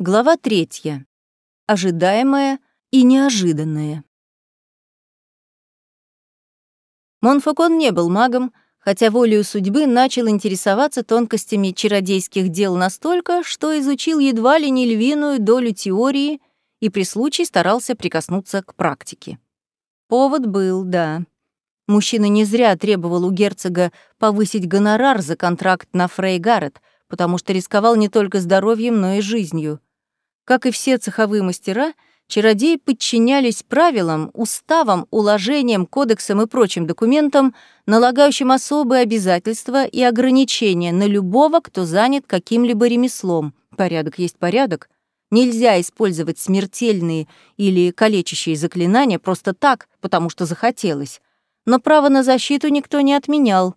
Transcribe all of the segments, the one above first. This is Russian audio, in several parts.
Глава третья. Ожидаемое и неожиданное. Монфокон не был магом, хотя волею судьбы начал интересоваться тонкостями чародейских дел настолько, что изучил едва ли не львиную долю теории и при случае старался прикоснуться к практике. Повод был, да. Мужчина не зря требовал у герцога повысить гонорар за контракт на Фрей Гаррет, потому что рисковал не только здоровьем, но и жизнью — как и все цеховые мастера, чародеи подчинялись правилам, уставам, уложениям, кодексам и прочим документам, налагающим особые обязательства и ограничения на любого, кто занят каким-либо ремеслом. Порядок есть порядок. Нельзя использовать смертельные или калечащие заклинания просто так, потому что захотелось. Но право на защиту никто не отменял.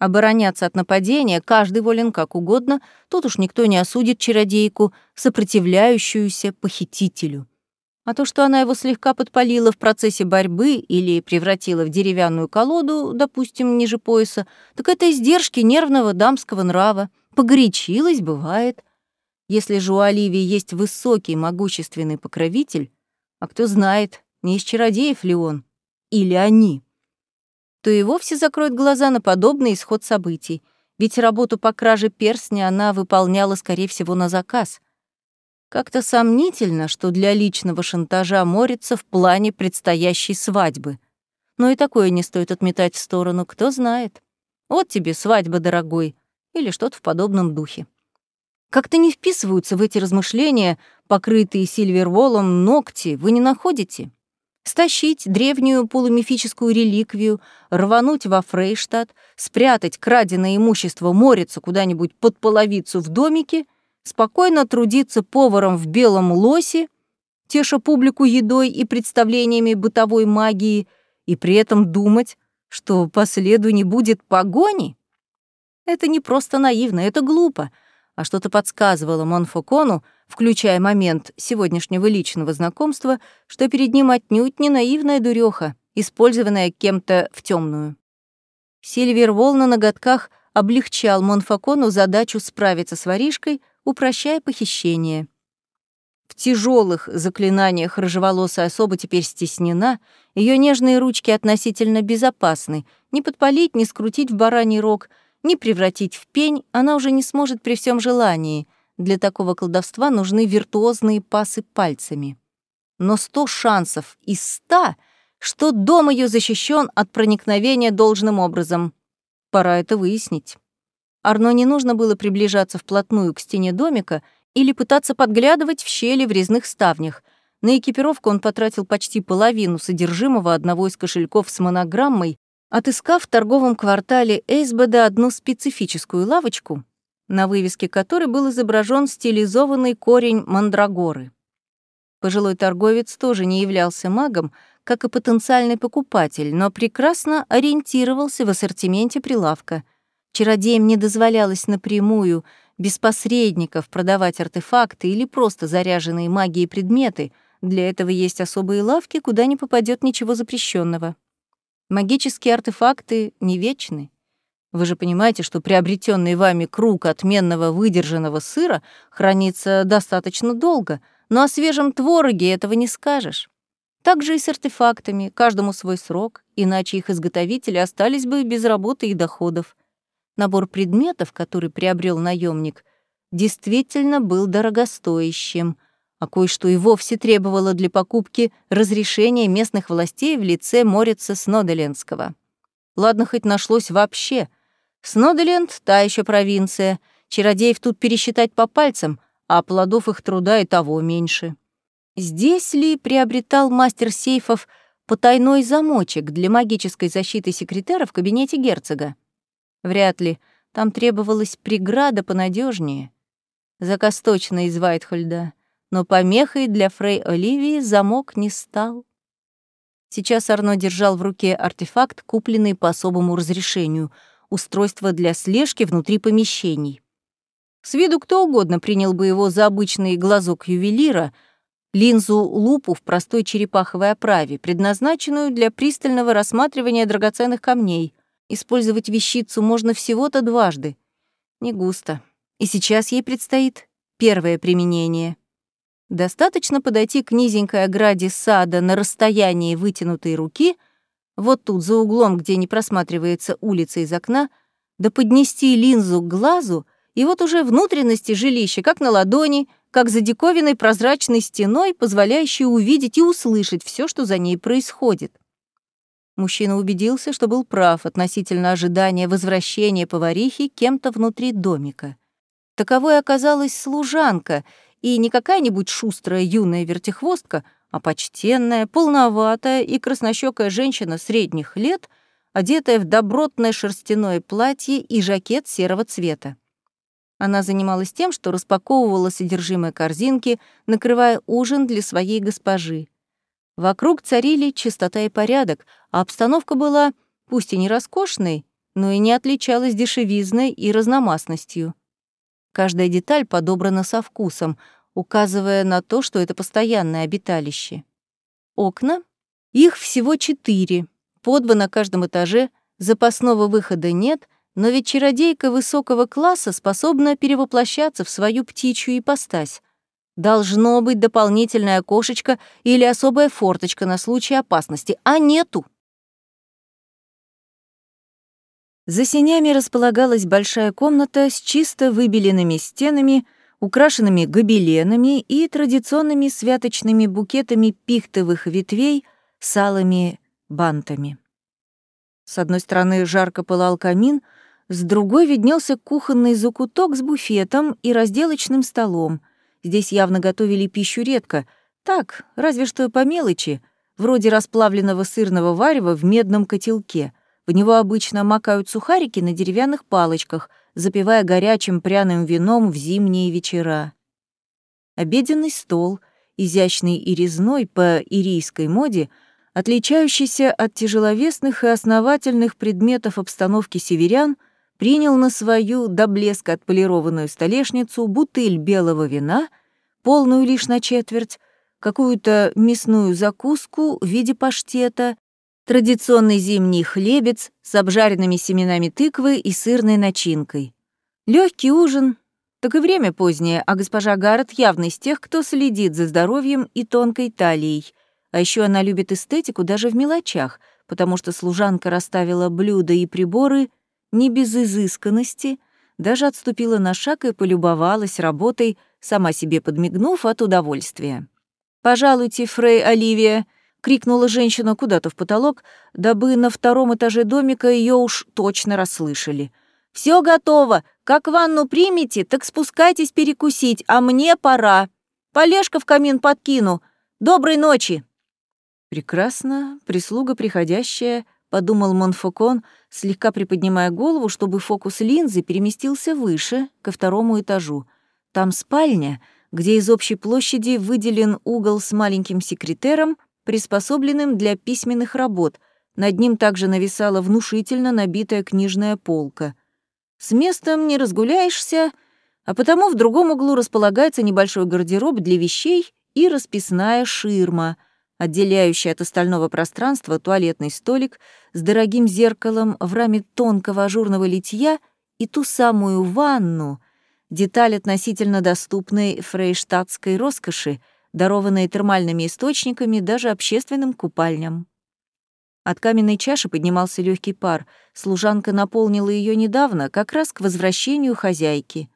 Обороняться от нападения каждый волен как угодно, тут уж никто не осудит чародейку, сопротивляющуюся похитителю. А то, что она его слегка подпалила в процессе борьбы или превратила в деревянную колоду, допустим, ниже пояса, так это издержки нервного дамского нрава. Погорячилась, бывает. Если же у Оливии есть высокий, могущественный покровитель, а кто знает, не из чародеев ли он, или они то и вовсе закроет глаза на подобный исход событий, ведь работу по краже перстня она выполняла, скорее всего, на заказ. Как-то сомнительно, что для личного шантажа морится в плане предстоящей свадьбы. Но и такое не стоит отметать в сторону, кто знает. Вот тебе свадьба, дорогой, или что-то в подобном духе. Как-то не вписываются в эти размышления, покрытые сильверволом, ногти, вы не находите? Стащить древнюю полумифическую реликвию, рвануть во Фрейштадт, спрятать краденое имущество Морица куда-нибудь под половицу в домике, спокойно трудиться поваром в белом лосе, теша публику едой и представлениями бытовой магии, и при этом думать, что по следу не будет погони? Это не просто наивно, это глупо, а что-то подсказывало Монфокону, включая момент сегодняшнего личного знакомства, что перед ним отнюдь не наивная дуреха, использованная кем-то в темную. Сильвер Вол на ноготках облегчал Монфокону задачу справиться с воришкой, упрощая похищение. В тяжелых заклинаниях рыжеволосая особа теперь стеснена, ее нежные ручки относительно безопасны, не подпалить, не скрутить в бараний рог, не превратить в пень она уже не сможет при всем желании — для такого колдовства нужны виртуозные пасы пальцами. Но сто шансов из ста, что дом ее защищен от проникновения должным образом. Пора это выяснить. Арно не нужно было приближаться вплотную к стене домика или пытаться подглядывать в щели в резных ставнях. На экипировку он потратил почти половину содержимого одного из кошельков с монограммой, отыскав в торговом квартале Эйсбеда одну специфическую лавочку, на вывеске которой был изображен стилизованный корень мандрагоры. Пожилой торговец тоже не являлся магом, как и потенциальный покупатель, но прекрасно ориентировался в ассортименте прилавка. Чародеям не дозволялось напрямую, без посредников, продавать артефакты или просто заряженные магией предметы. Для этого есть особые лавки, куда не попадет ничего запрещенного. Магические артефакты не вечны. Вы же понимаете, что приобретенный вами круг отменного выдержанного сыра хранится достаточно долго, но о свежем твороге этого не скажешь. Так же и с артефактами, каждому свой срок, иначе их изготовители остались бы без работы и доходов. Набор предметов, который приобрел наемник, действительно был дорогостоящим, а кое-что и вовсе требовало для покупки разрешения местных властей в лице Морица Сноделенского. Ладно, хоть нашлось вообще — Сноделенд — та еще провинция. Чародеев тут пересчитать по пальцам, а плодов их труда и того меньше. Здесь ли приобретал мастер сейфов потайной замочек для магической защиты секретера в кабинете герцога? Вряд ли. Там требовалась преграда понадежнее. Заказ точно из Вайтхольда. Но помехой для Фрей Оливии замок не стал. Сейчас Арно держал в руке артефакт, купленный по особому разрешению — устройство для слежки внутри помещений. С виду кто угодно принял бы его за обычный глазок ювелира, линзу-лупу в простой черепаховой оправе, предназначенную для пристального рассматривания драгоценных камней. Использовать вещицу можно всего-то дважды. Не густо. И сейчас ей предстоит Первое применение. Достаточно подойти к низенькой ограде сада на расстоянии вытянутой руки, вот тут, за углом, где не просматривается улица из окна, да поднести линзу к глазу, и вот уже внутренности жилища, как на ладони, как за диковиной прозрачной стеной, позволяющей увидеть и услышать все, что за ней происходит. Мужчина убедился, что был прав относительно ожидания возвращения поварихи кем-то внутри домика. Таковой оказалась служанка, и не какая-нибудь шустрая юная вертихвостка, а почтенная, полноватая и краснощёкая женщина средних лет, одетая в добротное шерстяное платье и жакет серого цвета. Она занималась тем, что распаковывала содержимое корзинки, накрывая ужин для своей госпожи. Вокруг царили чистота и порядок, а обстановка была, пусть и не роскошной, но и не отличалась дешевизной и разномастностью. Каждая деталь подобрана со вкусом, указывая на то, что это постоянное обиталище. Окна? Их всего четыре, по два на каждом этаже, запасного выхода нет, но ведь чародейка высокого класса способна перевоплощаться в свою птичью ипостась. Должно быть дополнительное окошечко или особая форточка на случай опасности, а нету. За сенями располагалась большая комната с чисто выбеленными стенами, украшенными гобеленами и традиционными святочными букетами пихтовых ветвей с алыми бантами. С одной стороны жарко пылал камин, с другой виднелся кухонный закуток с буфетом и разделочным столом. Здесь явно готовили пищу редко, так, разве что по мелочи, вроде расплавленного сырного варева в медном котелке — в него обычно макают сухарики на деревянных палочках, запивая горячим пряным вином в зимние вечера. Обеденный стол, изящный и резной по ирийской моде, отличающийся от тяжеловесных и основательных предметов обстановки северян, принял на свою до блеска отполированную столешницу бутыль белого вина, полную лишь на четверть, какую-то мясную закуску в виде паштета традиционный зимний хлебец с обжаренными семенами тыквы и сырной начинкой. Легкий ужин, так и время позднее, а госпожа Гаррет явно из тех, кто следит за здоровьем и тонкой талией. А еще она любит эстетику даже в мелочах, потому что служанка расставила блюда и приборы не без изысканности, даже отступила на шаг и полюбовалась работой, сама себе подмигнув от удовольствия. «Пожалуйте, Фрей Оливия», — крикнула женщина куда-то в потолок, дабы на втором этаже домика ее уж точно расслышали. Все готово. Как ванну примете, так спускайтесь перекусить, а мне пора. Полежка в камин подкину. Доброй ночи!» «Прекрасно, прислуга приходящая», — подумал Монфокон, слегка приподнимая голову, чтобы фокус линзы переместился выше, ко второму этажу. Там спальня, где из общей площади выделен угол с маленьким секретером — приспособленным для письменных работ. Над ним также нависала внушительно набитая книжная полка. С местом не разгуляешься, а потому в другом углу располагается небольшой гардероб для вещей и расписная ширма, отделяющая от остального пространства туалетный столик с дорогим зеркалом в раме тонкого ажурного литья и ту самую ванну, деталь относительно доступной фрейштадтской роскоши — дарованные термальными источниками даже общественным купальням. От каменной чаши поднимался легкий пар. Служанка наполнила ее недавно, как раз к возвращению хозяйки.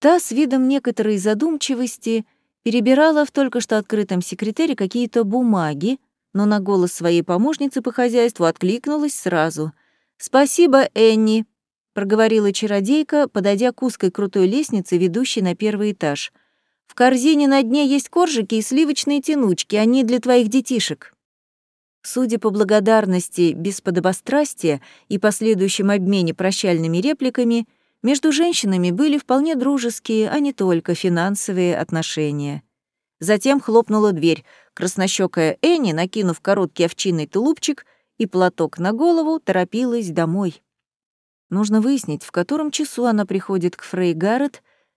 Та с видом некоторой задумчивости перебирала в только что открытом секретаре какие-то бумаги, но на голос своей помощницы по хозяйству откликнулась сразу. «Спасибо, Энни», — проговорила чародейка, подойдя к узкой крутой лестнице, ведущей на первый этаж — в корзине на дне есть коржики и сливочные тянучки, они для твоих детишек». Судя по благодарности, без подобострастия и последующем обмене прощальными репликами, между женщинами были вполне дружеские, а не только финансовые отношения. Затем хлопнула дверь. Краснощёкая Энни, накинув короткий овчинный тулупчик и платок на голову, торопилась домой. Нужно выяснить, в котором часу она приходит к Фрей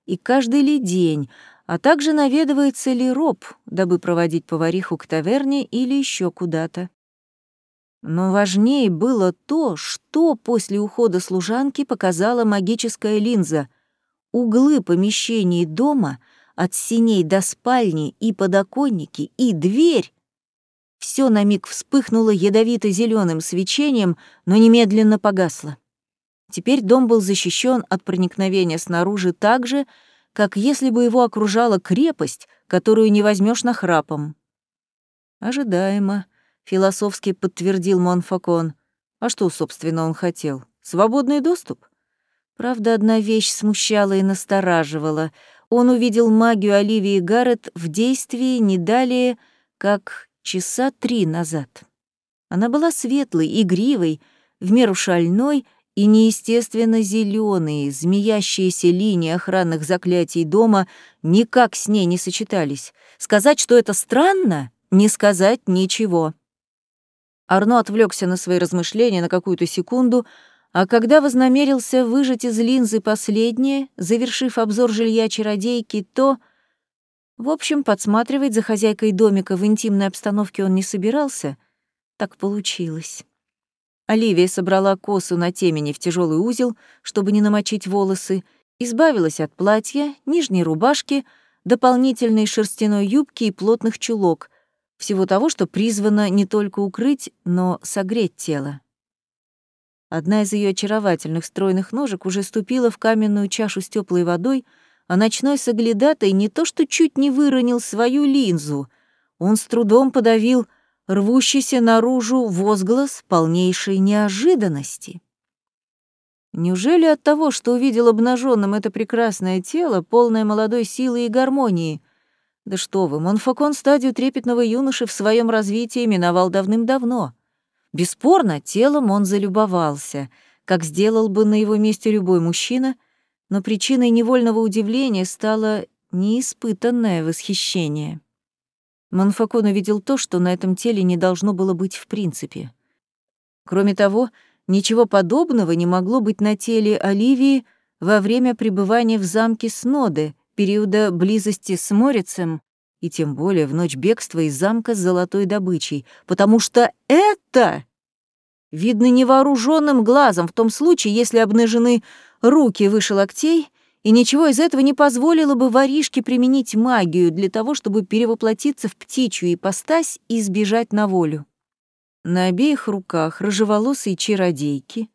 и каждый ли день, а также наведывается ли Роб, дабы проводить повариху к таверне или еще куда-то. Но важнее было то, что после ухода служанки показала магическая линза. углы помещений дома, от синей до спальни, и подоконники, и дверь. Все на миг вспыхнуло ядовито зеленым свечением, но немедленно погасло. Теперь дом был защищен от проникновения снаружи так же, как если бы его окружала крепость, которую не возьмешь нахрапом. Ожидаемо, философски подтвердил Монфакон. А что, собственно, он хотел? Свободный доступ? Правда, одна вещь смущала и настораживала. Он увидел магию Оливии Гаррет в действии не далее, как часа три назад. Она была светлой, игривой, в меру шальной и неестественно зеленые, змеящиеся линии охранных заклятий дома никак с ней не сочетались. Сказать, что это странно, не сказать ничего. Арно отвлекся на свои размышления на какую-то секунду, а когда вознамерился выжать из линзы последнее, завершив обзор жилья чародейки, то... В общем, подсматривать за хозяйкой домика в интимной обстановке он не собирался. Так получилось. Оливия собрала косу на темени в тяжелый узел, чтобы не намочить волосы, избавилась от платья, нижней рубашки, дополнительной шерстяной юбки и плотных чулок, всего того, что призвано не только укрыть, но согреть тело. Одна из ее очаровательных стройных ножек уже ступила в каменную чашу с теплой водой, а ночной соглядатай не то что чуть не выронил свою линзу, он с трудом подавил рвущийся наружу возглас полнейшей неожиданности. Неужели от того, что увидел обнаженным это прекрасное тело, полное молодой силы и гармонии? Да что вы, Монфакон стадию трепетного юноши в своем развитии миновал давным-давно. Бесспорно, телом он залюбовался, как сделал бы на его месте любой мужчина, но причиной невольного удивления стало неиспытанное восхищение. Монфакон увидел то, что на этом теле не должно было быть в принципе. Кроме того, ничего подобного не могло быть на теле Оливии во время пребывания в замке Сноды, периода близости с Морицем, и тем более в ночь бегства из замка с золотой добычей, потому что это видно невооруженным глазом в том случае, если обнажены руки выше локтей и ничего из этого не позволило бы воришке применить магию для того, чтобы перевоплотиться в птичью ипостась и сбежать на волю. На обеих руках рыжеволосые чародейки,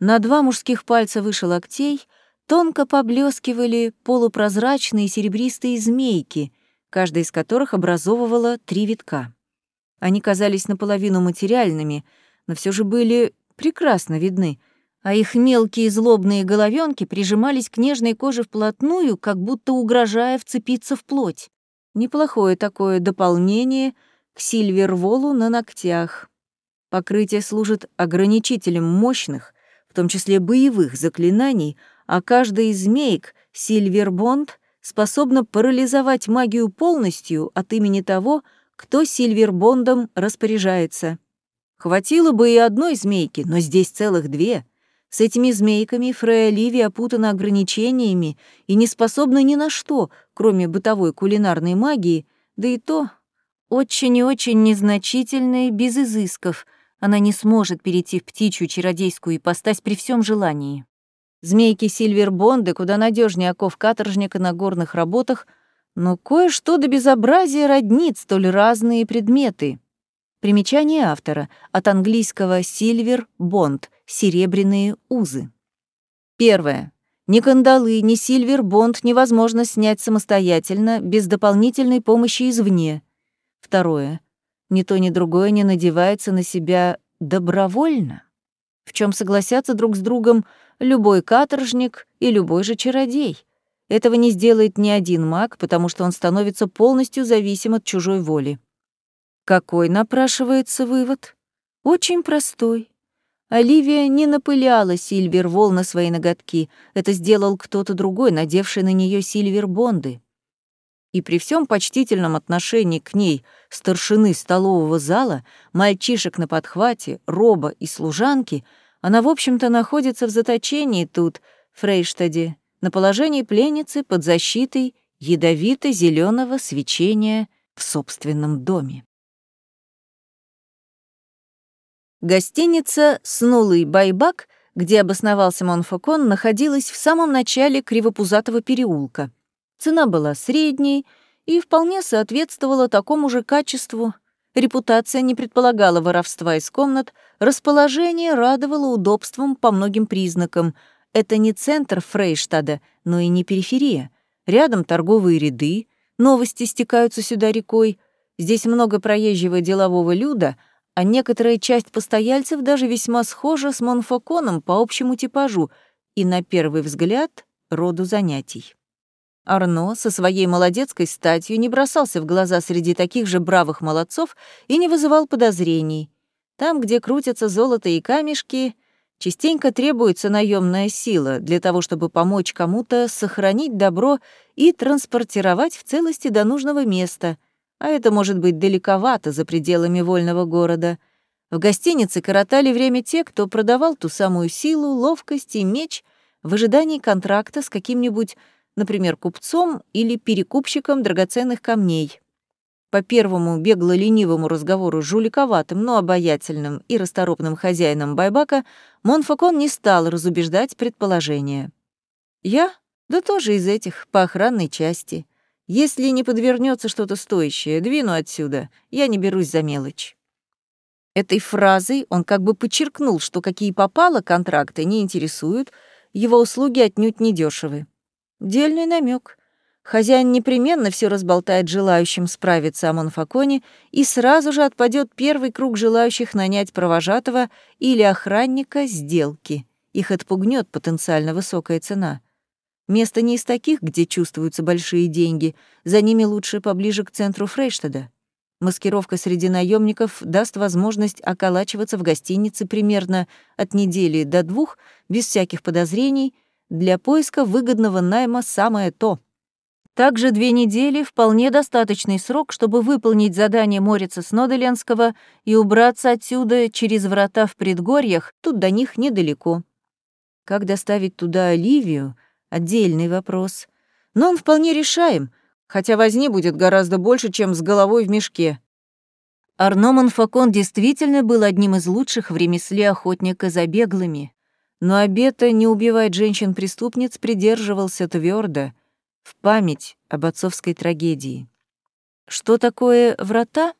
на два мужских пальца выше локтей тонко поблескивали полупрозрачные серебристые змейки, каждая из которых образовывала три витка. Они казались наполовину материальными, но все же были прекрасно видны — а их мелкие злобные головенки прижимались к нежной коже вплотную, как будто угрожая вцепиться в плоть. Неплохое такое дополнение к сильверволу на ногтях. Покрытие служит ограничителем мощных, в том числе боевых заклинаний, а каждая из змеек, Сильвербонд, способна парализовать магию полностью от имени того, кто Сильвербондом распоряжается. Хватило бы и одной змейки, но здесь целых две — с этими змейками Фрея Ливи опутана ограничениями и не способна ни на что, кроме бытовой кулинарной магии, да и то очень и очень незначительной, без изысков. Она не сможет перейти в птичью чародейскую ипостась при всем желании. Змейки Сильвербонды куда надежнее оков каторжника на горных работах, но кое-что до безобразия роднит столь разные предметы. Примечание автора от английского «silver bond» — серебряные узы. Первое. Ни кандалы, ни сильвер-бонд невозможно снять самостоятельно, без дополнительной помощи извне. Второе. Ни то, ни другое не надевается на себя добровольно, в чем согласятся друг с другом любой каторжник и любой же чародей. Этого не сделает ни один маг, потому что он становится полностью зависим от чужой воли. Какой напрашивается вывод? Очень простой. Оливия не напыляла Сильвервол на свои ноготки. Это сделал кто-то другой, надевший на нее Сильвербонды. И при всем почтительном отношении к ней старшины столового зала, мальчишек на подхвате, роба и служанки, она, в общем-то, находится в заточении тут, в Фрейштаде, на положении пленницы под защитой ядовито зеленого свечения в собственном доме. Гостиница «Снулый байбак» где обосновался Монфокон, находилась в самом начале Кривопузатого переулка. Цена была средней и вполне соответствовала такому же качеству. Репутация не предполагала воровства из комнат, расположение радовало удобством по многим признакам. Это не центр Фрейштада, но и не периферия. Рядом торговые ряды, новости стекаются сюда рекой, здесь много проезжего делового люда — а некоторая часть постояльцев даже весьма схожа с Монфоконом по общему типажу и, на первый взгляд, роду занятий. Арно со своей молодецкой статью не бросался в глаза среди таких же бравых молодцов и не вызывал подозрений. Там, где крутятся золото и камешки, частенько требуется наемная сила для того, чтобы помочь кому-то сохранить добро и транспортировать в целости до нужного места — а это может быть далековато за пределами вольного города. В гостинице коротали время те, кто продавал ту самую силу, ловкость и меч в ожидании контракта с каким-нибудь, например, купцом или перекупщиком драгоценных камней. По первому бегло-ленивому разговору с жуликоватым, но обаятельным и расторопным хозяином Байбака Монфакон не стал разубеждать предположение. «Я? Да тоже из этих, по охранной части. Если не подвернется что-то стоящее, двину отсюда, я не берусь за мелочь». Этой фразой он как бы подчеркнул, что какие попало контракты не интересуют, его услуги отнюдь не дешевы. Дельный намек. Хозяин непременно все разболтает желающим справиться о Монфаконе и сразу же отпадет первый круг желающих нанять провожатого или охранника сделки. Их отпугнет потенциально высокая цена. Место не из таких, где чувствуются большие деньги, за ними лучше поближе к центру Фрейштада. Маскировка среди наемников даст возможность околачиваться в гостинице примерно от недели до двух, без всяких подозрений, для поиска выгодного найма самое то. Также две недели — вполне достаточный срок, чтобы выполнить задание Морица Снодоленского и убраться отсюда через врата в предгорьях, тут до них недалеко. Как доставить туда Оливию — отдельный вопрос. Но он вполне решаем, хотя возни будет гораздо больше, чем с головой в мешке. Арноман Факон действительно был одним из лучших в ремесле охотника за беглыми, но обета не убивать женщин-преступниц придерживался твердо, в память об отцовской трагедии. Что такое врата?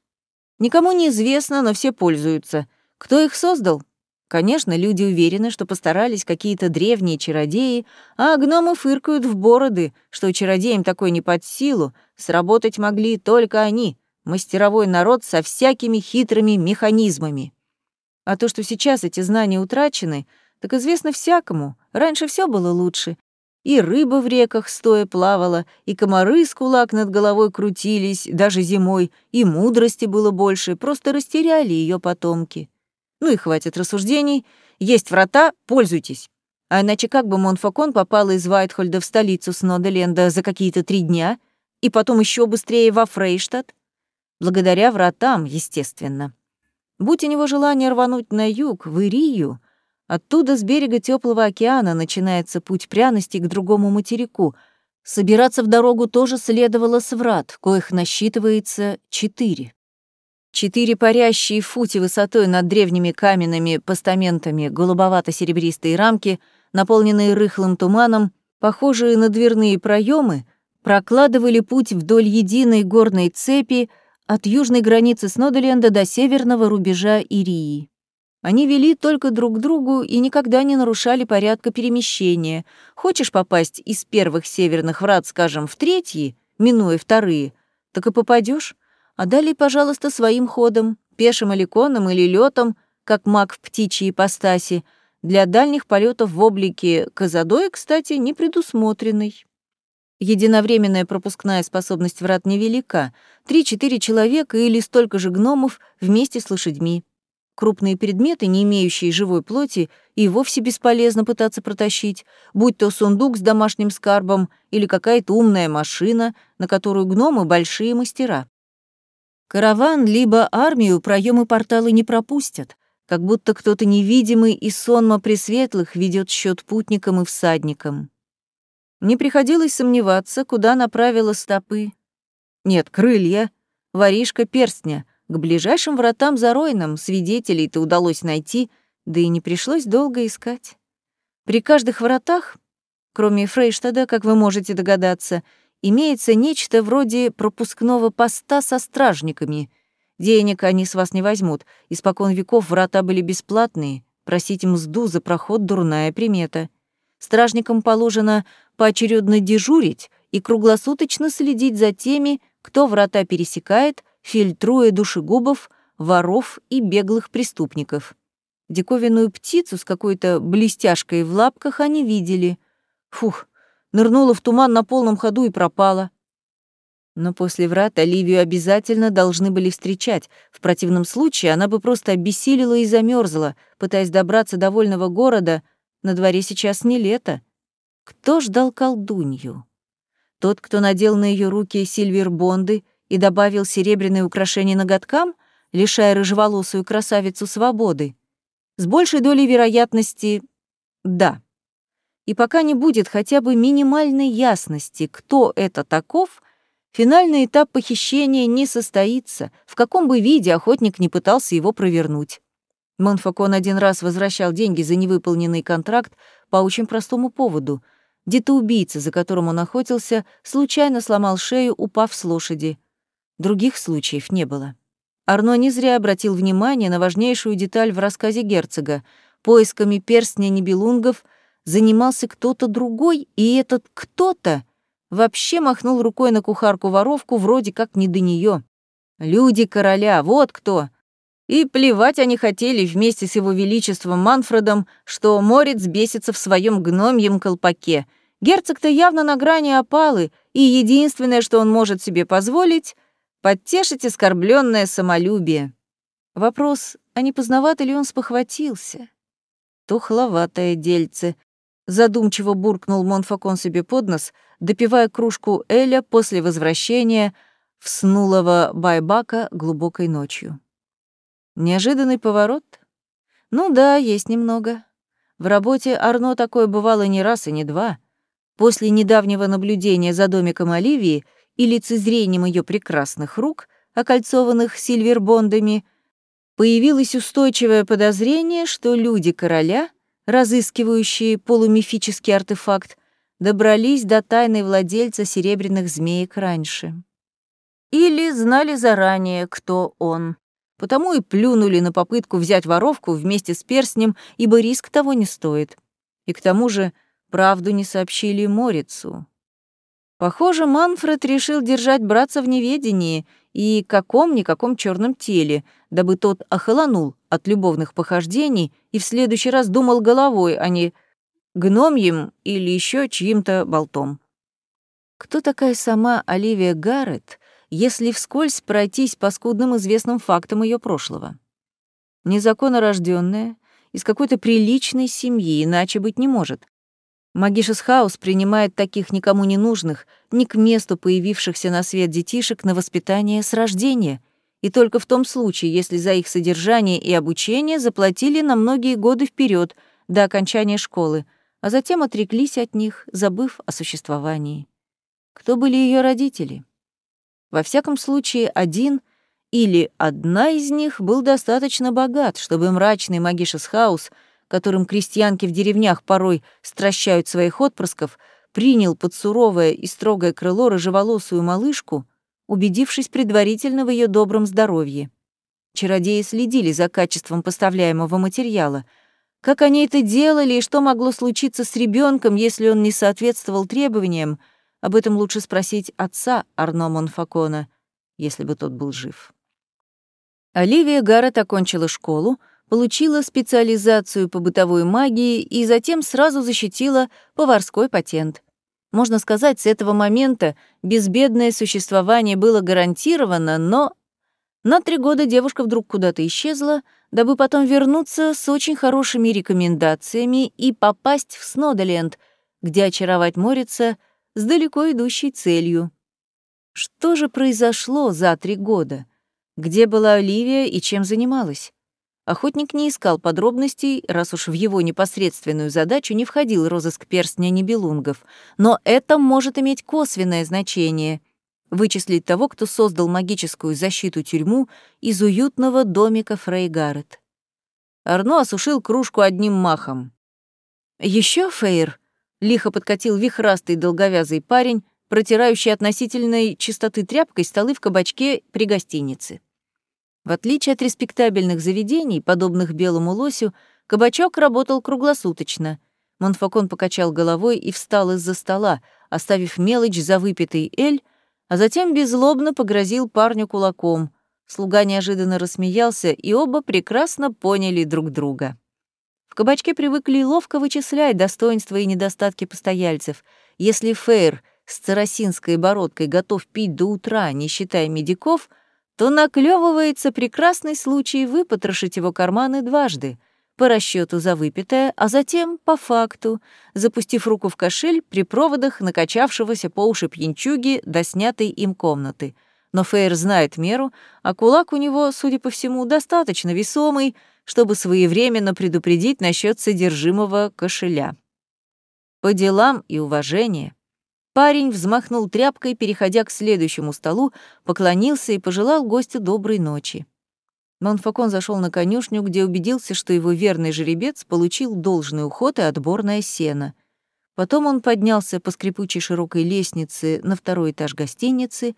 Никому не известно, но все пользуются. Кто их создал? Конечно, люди уверены, что постарались какие-то древние чародеи, а гномы фыркают в бороды, что чародеям такой не под силу, сработать могли только они, мастеровой народ со всякими хитрыми механизмами. А то, что сейчас эти знания утрачены, так известно всякому. Раньше все было лучше. И рыба в реках стоя плавала, и комары с кулак над головой крутились, даже зимой, и мудрости было больше, просто растеряли ее потомки. Ну и хватит рассуждений. Есть врата, пользуйтесь. А иначе как бы Монфакон попала из Вайтхольда в столицу Сноделенда за какие-то три дня и потом еще быстрее во Фрейштадт? Благодаря вратам, естественно. Будь у него желание рвануть на юг, в Ирию, оттуда с берега теплого океана начинается путь пряности к другому материку. Собираться в дорогу тоже следовало с врат, коих насчитывается четыре. Четыре парящие фути высотой над древними каменными постаментами голубовато-серебристые рамки, наполненные рыхлым туманом, похожие на дверные проемы, прокладывали путь вдоль единой горной цепи от южной границы Снодоленда до северного рубежа Ирии. Они вели только друг к другу и никогда не нарушали порядка перемещения. Хочешь попасть из первых северных врат, скажем, в третьи, минуя вторые, так и попадешь а далее, пожалуйста, своим ходом, пешим или конным или летом, как маг в птичьей ипостаси, для дальних полетов в облике Казадоя, кстати, не предусмотренный. Единовременная пропускная способность врат невелика. Три-четыре человека или столько же гномов вместе с лошадьми. Крупные предметы, не имеющие живой плоти, и вовсе бесполезно пытаться протащить, будь то сундук с домашним скарбом или какая-то умная машина, на которую гномы — большие мастера. Караван либо армию проемы порталы не пропустят, как будто кто-то невидимый и сонма пресветлых ведет счет путникам и всадникам. Не приходилось сомневаться, куда направила стопы. Нет, крылья, воришка перстня. К ближайшим вратам за Ройном свидетелей-то удалось найти, да и не пришлось долго искать. При каждых вратах, кроме Фрейштада, как вы можете догадаться, имеется нечто вроде пропускного поста со стражниками. Денег они с вас не возьмут. Испокон веков врата были бесплатные. Просить мзду за проход — дурная примета. Стражникам положено поочередно дежурить и круглосуточно следить за теми, кто врата пересекает, фильтруя душегубов, воров и беглых преступников. Диковинную птицу с какой-то блестяшкой в лапках они видели. Фух, нырнула в туман на полном ходу и пропала. Но после врат Оливию обязательно должны были встречать. В противном случае она бы просто обессилила и замерзла, пытаясь добраться до вольного города. На дворе сейчас не лето. Кто ждал колдунью? Тот, кто надел на ее руки сильвер-бонды и добавил серебряные украшения ноготкам, лишая рыжеволосую красавицу свободы? С большей долей вероятности — да. И пока не будет хотя бы минимальной ясности, кто это таков, финальный этап похищения не состоится, в каком бы виде охотник не пытался его провернуть. Монфакон один раз возвращал деньги за невыполненный контракт по очень простому поводу. Детоубийца, за которым он охотился, случайно сломал шею, упав с лошади. Других случаев не было. Арно не зря обратил внимание на важнейшую деталь в рассказе герцога. Поисками перстня небелунгов занимался кто-то другой, и этот кто-то вообще махнул рукой на кухарку-воровку вроде как не до нее. Люди короля, вот кто. И плевать они хотели вместе с его величеством Манфредом, что Морец бесится в своем гномьем колпаке. Герцог-то явно на грани опалы, и единственное, что он может себе позволить, подтешить оскорбленное самолюбие. Вопрос, а не поздновато ли он спохватился? Тухловатое дельце. Задумчиво буркнул Монфакон себе под нос, допивая кружку Эля после возвращения в снулого байбака глубокой ночью. Неожиданный поворот? Ну да, есть немного. В работе Арно такое бывало не раз и не два. После недавнего наблюдения за домиком Оливии и лицезрением ее прекрасных рук, окольцованных сильвербондами, появилось устойчивое подозрение, что люди короля, разыскивающие полумифический артефакт, добрались до тайной владельца серебряных змеек раньше. Или знали заранее, кто он. Потому и плюнули на попытку взять воровку вместе с перстнем, ибо риск того не стоит. И к тому же правду не сообщили Морицу. Похоже, Манфред решил держать братца в неведении и каком-никаком черном теле, дабы тот охолонул от любовных похождений и в следующий раз думал головой, а не гномьем или еще чьим-то болтом. Кто такая сама Оливия Гаррет, если вскользь пройтись по скудным известным фактам ее прошлого? Незаконно рожденная, из какой-то приличной семьи, иначе быть не может. Магишес Хаус принимает таких никому не нужных, ни к месту появившихся на свет детишек на воспитание с рождения, и только в том случае, если за их содержание и обучение заплатили на многие годы вперед до окончания школы, а затем отреклись от них, забыв о существовании. Кто были ее родители? Во всяком случае, один или одна из них был достаточно богат, чтобы мрачный Магишес Хаус — которым крестьянки в деревнях порой стращают своих отпрысков, принял под суровое и строгое крыло рыжеволосую малышку, убедившись предварительно в ее добром здоровье. Чародеи следили за качеством поставляемого материала. Как они это делали и что могло случиться с ребенком, если он не соответствовал требованиям, об этом лучше спросить отца Арно Монфакона, если бы тот был жив. Оливия Гаррет окончила школу, получила специализацию по бытовой магии и затем сразу защитила поварской патент. Можно сказать, с этого момента безбедное существование было гарантировано, но на три года девушка вдруг куда-то исчезла, дабы потом вернуться с очень хорошими рекомендациями и попасть в Снодоленд, где очаровать Морица с далеко идущей целью. Что же произошло за три года? Где была Оливия и чем занималась? Охотник не искал подробностей, раз уж в его непосредственную задачу не входил розыск перстня небелунгов, но это может иметь косвенное значение — вычислить того, кто создал магическую защиту-тюрьму из уютного домика Фрейгарет. Арно осушил кружку одним махом. Еще Фейр лихо подкатил вихрастый долговязый парень, протирающий относительной чистоты тряпкой столы в кабачке при гостинице. В отличие от респектабельных заведений, подобных белому лосю, кабачок работал круглосуточно. Монфакон покачал головой и встал из-за стола, оставив мелочь за выпитый эль, а затем беззлобно погрозил парню кулаком. Слуга неожиданно рассмеялся, и оба прекрасно поняли друг друга. В кабачке привыкли ловко вычислять достоинства и недостатки постояльцев. Если Фейр с царосинской бородкой готов пить до утра, не считая медиков — то наклевывается прекрасный случай выпотрошить его карманы дважды, по расчету за выпитое, а затем по факту, запустив руку в кошель при проводах накачавшегося по уши пьянчуги до снятой им комнаты. Но Фейер знает меру, а кулак у него, судя по всему, достаточно весомый, чтобы своевременно предупредить насчет содержимого кошеля. По делам и уважению Парень взмахнул тряпкой, переходя к следующему столу, поклонился и пожелал гостю доброй ночи. Монфакон зашел на конюшню, где убедился, что его верный жеребец получил должный уход и отборное сено. Потом он поднялся по скрипучей широкой лестнице на второй этаж гостиницы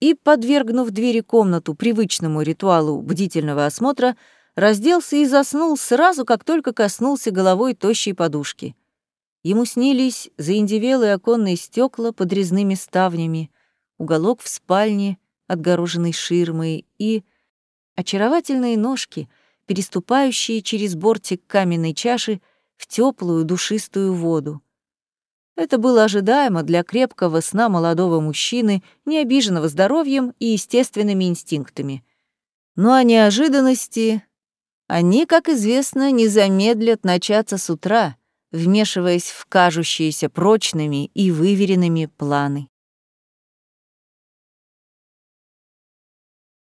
и, подвергнув двери комнату привычному ритуалу бдительного осмотра, разделся и заснул сразу, как только коснулся головой тощей подушки — Ему снились заиндевелые оконные стекла под резными ставнями, уголок в спальне, отгороженный ширмой, и очаровательные ножки, переступающие через бортик каменной чаши в теплую душистую воду. Это было ожидаемо для крепкого сна молодого мужчины, не обиженного здоровьем и естественными инстинктами. Но о неожиданности они, как известно, не замедлят начаться с утра — вмешиваясь в кажущиеся прочными и выверенными планы.